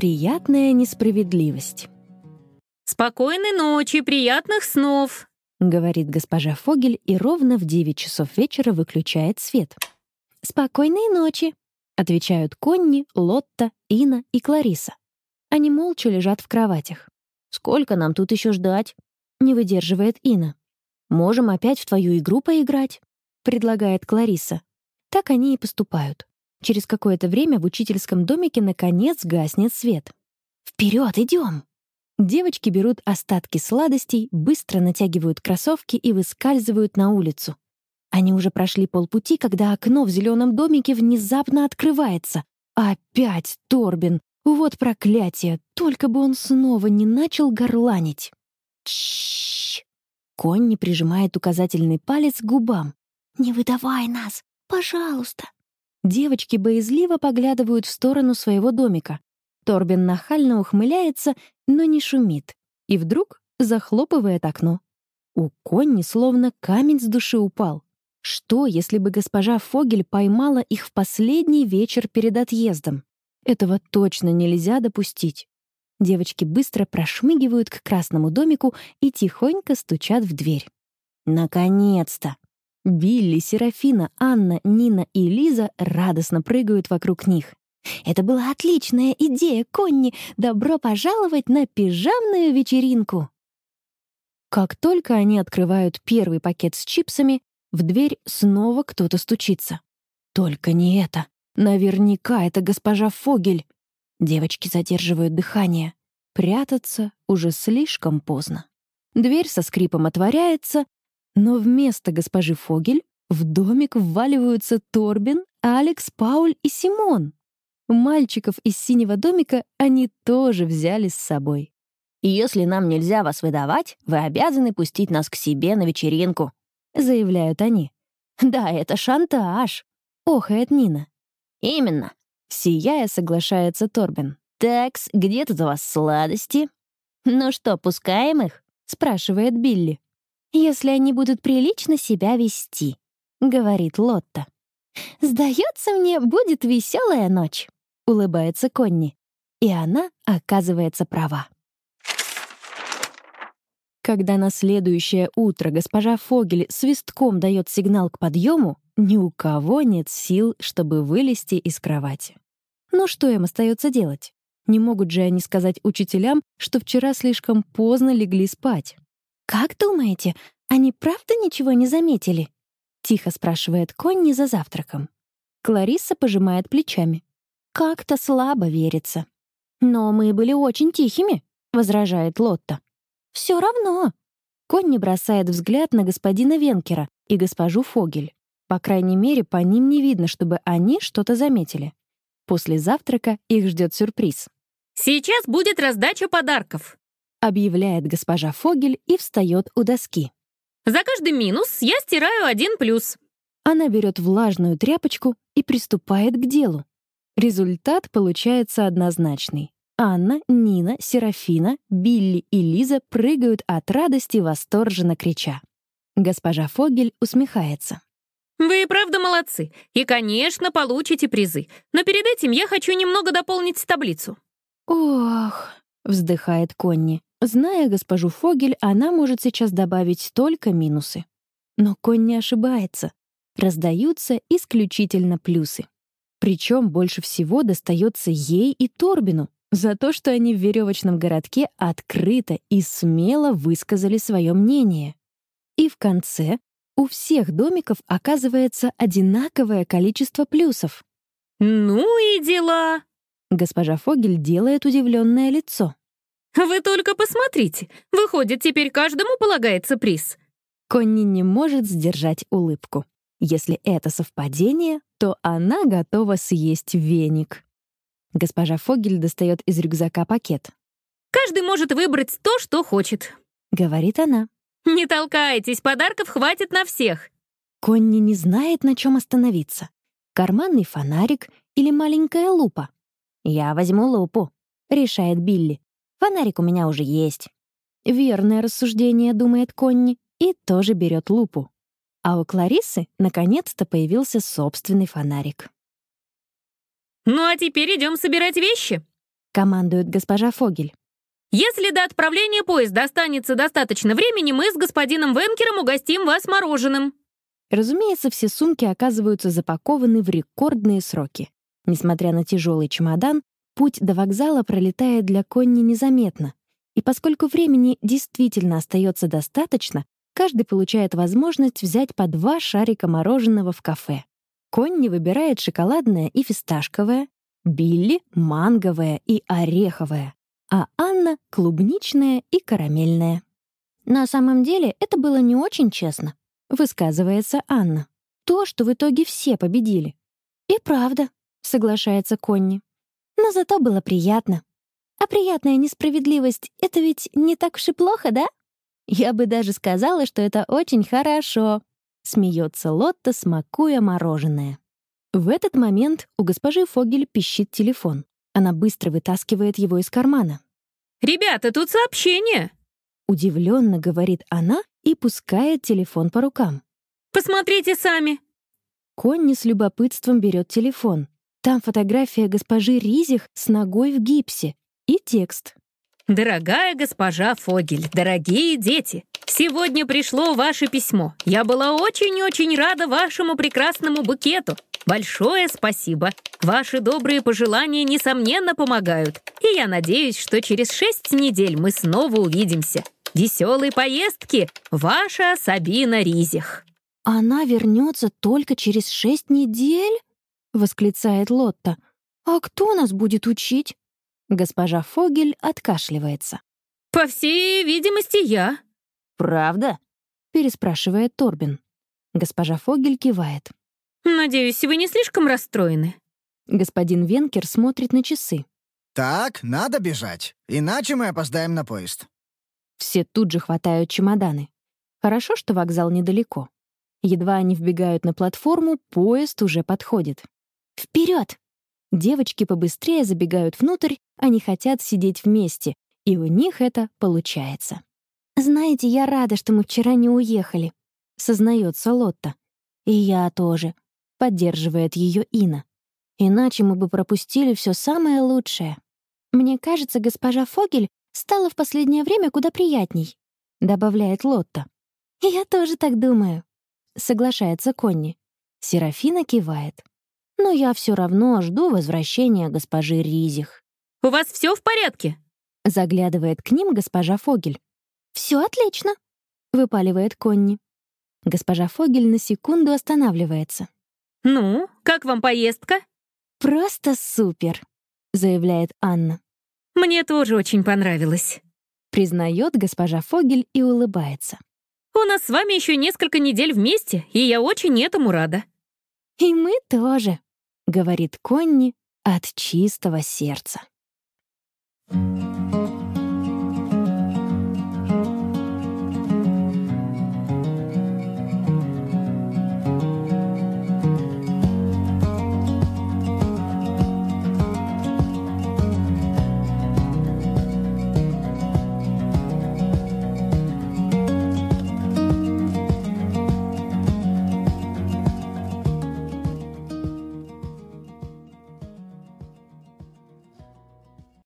Приятная несправедливость. «Спокойной ночи, приятных снов!» — говорит госпожа Фогель и ровно в 9 часов вечера выключает свет. «Спокойной ночи!» — отвечают Конни, Лотта, Ина и Клариса. Они молча лежат в кроватях. «Сколько нам тут еще ждать?» — не выдерживает Ина. «Можем опять в твою игру поиграть», — предлагает Клариса. Так они и поступают. Через какое-то время в учительском домике наконец гаснет свет. «Вперед, идем!» Девочки берут остатки сладостей, быстро натягивают кроссовки и выскальзывают на улицу. Они уже прошли полпути, когда окно в зеленом домике внезапно открывается. Опять Торбин! Вот проклятие! Только бы он снова не начал горланить. Чш! Конни прижимает указательный палец к губам. «Не выдавай нас! Пожалуйста!» Девочки боязливо поглядывают в сторону своего домика. Торбин нахально ухмыляется, но не шумит. И вдруг захлопывает окно. У Конни словно камень с души упал. Что, если бы госпожа Фогель поймала их в последний вечер перед отъездом? Этого точно нельзя допустить. Девочки быстро прошмыгивают к красному домику и тихонько стучат в дверь. Наконец-то! Билли, Серафина, Анна, Нина и Лиза радостно прыгают вокруг них. «Это была отличная идея, Конни! Добро пожаловать на пижамную вечеринку!» Как только они открывают первый пакет с чипсами, в дверь снова кто-то стучится. Только не это. Наверняка это госпожа Фогель. Девочки задерживают дыхание. Прятаться уже слишком поздно. Дверь со скрипом отворяется, но вместо госпожи Фогель в домик вваливаются Торбин, Алекс, Пауль и Симон. Мальчиков из синего домика они тоже взяли с собой. «Если нам нельзя вас выдавать, вы обязаны пустить нас к себе на вечеринку», — заявляют они. «Да, это шантаж», — охает Нина. «Именно», — сияя соглашается Торбин. «Такс, где тут у вас сладости?» «Ну что, пускаем их?» — спрашивает Билли если они будут прилично себя вести», — говорит Лотта. «Сдается мне, будет веселая ночь», — улыбается Конни. И она оказывается права. Когда на следующее утро госпожа Фогель свистком дает сигнал к подъему, ни у кого нет сил, чтобы вылезти из кровати. Но что им остается делать? Не могут же они сказать учителям, что вчера слишком поздно легли спать. «Как думаете, они правда ничего не заметили?» — тихо спрашивает Конни за завтраком. Клариса пожимает плечами. «Как-то слабо верится». «Но мы были очень тихими», — возражает Лотта. «Все равно». Конни бросает взгляд на господина Венкера и госпожу Фогель. По крайней мере, по ним не видно, чтобы они что-то заметили. После завтрака их ждет сюрприз. «Сейчас будет раздача подарков», объявляет госпожа Фогель и встает у доски. «За каждый минус я стираю один плюс». Она берет влажную тряпочку и приступает к делу. Результат получается однозначный. Анна, Нина, Серафина, Билли и Лиза прыгают от радости, восторженно крича. Госпожа Фогель усмехается. «Вы и правда молодцы. И, конечно, получите призы. Но перед этим я хочу немного дополнить таблицу». «Ох», — вздыхает Конни. Зная госпожу Фогель, она может сейчас добавить только минусы. Но конь не ошибается. Раздаются исключительно плюсы. Причем больше всего достается ей и Торбину за то, что они в веревочном городке открыто и смело высказали свое мнение. И в конце у всех домиков оказывается одинаковое количество плюсов. «Ну и дела!» Госпожа Фогель делает удивленное лицо. Вы только посмотрите. Выходит, теперь каждому полагается приз. Конни не может сдержать улыбку. Если это совпадение, то она готова съесть веник. Госпожа Фогель достает из рюкзака пакет. «Каждый может выбрать то, что хочет», — говорит она. «Не толкайтесь, подарков хватит на всех». Конни не знает, на чем остановиться. Карманный фонарик или маленькая лупа. «Я возьму лупу», — решает Билли. Фонарик у меня уже есть. Верное рассуждение, думает Конни, и тоже берет лупу. А у Кларисы наконец-то появился собственный фонарик. «Ну а теперь идем собирать вещи», — командует госпожа Фогель. «Если до отправления поезда останется достаточно времени, мы с господином Венкером угостим вас мороженым». Разумеется, все сумки оказываются запакованы в рекордные сроки. Несмотря на тяжелый чемодан, путь до вокзала пролетает для Конни незаметно. И поскольку времени действительно остается достаточно, каждый получает возможность взять по два шарика мороженого в кафе. Конни выбирает шоколадное и фисташковое, Билли — манговое и ореховое, а Анна — клубничное и карамельное. На самом деле это было не очень честно высказывается Анна. То, что в итоге все победили. И правда, соглашается Конни. Но зато было приятно. А приятная несправедливость — это ведь не так уж и плохо, да? Я бы даже сказала, что это очень хорошо. Смеется Лотта, смакуя мороженое. В этот момент у госпожи Фогель пищит телефон. Она быстро вытаскивает его из кармана. «Ребята, тут сообщение!» Удивленно говорит она и пускает телефон по рукам. «Посмотрите сами!» Конни с любопытством берет телефон. Там фотография госпожи Ризих с ногой в гипсе и текст. «Дорогая госпожа Фогель, дорогие дети, сегодня пришло ваше письмо. Я была очень-очень рада вашему прекрасному букету. Большое спасибо. Ваши добрые пожелания, несомненно, помогают. И я надеюсь, что через шесть недель мы снова увидимся. Веселой поездки, ваша Сабина Ризих. Она вернется только через шесть недель? Восклицает Лотта. А кто нас будет учить? Госпожа Фогель откашливается. По всей видимости, я. Правда? переспрашивает Торбин. Госпожа Фогель кивает. Надеюсь, вы не слишком расстроены. Господин Венкер смотрит на часы. Так, надо бежать, иначе мы опоздаем на поезд. Все тут же хватают чемоданы. Хорошо, что вокзал недалеко. Едва они вбегают на платформу, поезд уже подходит. Вперед! Девочки побыстрее забегают внутрь, они хотят сидеть вместе, и у них это получается. «Знаете, я рада, что мы вчера не уехали», — сознается Лотта. «И я тоже», — поддерживает ее Ина. «Иначе мы бы пропустили все самое лучшее. Мне кажется, госпожа Фогель стало в последнее время куда приятней», — добавляет Лотта. «Я тоже так думаю», — соглашается Конни. Серафина кивает. «Но я все равно жду возвращения госпожи Ризих». «У вас все в порядке?» — заглядывает к ним госпожа Фогель. Все отлично», — выпаливает Конни. Госпожа Фогель на секунду останавливается. «Ну, как вам поездка?» «Просто супер», — заявляет Анна. Мне тоже очень понравилось. Признает госпожа Фогель и улыбается. У нас с вами еще несколько недель вместе, и я очень этому рада. И мы тоже, говорит Конни от чистого сердца.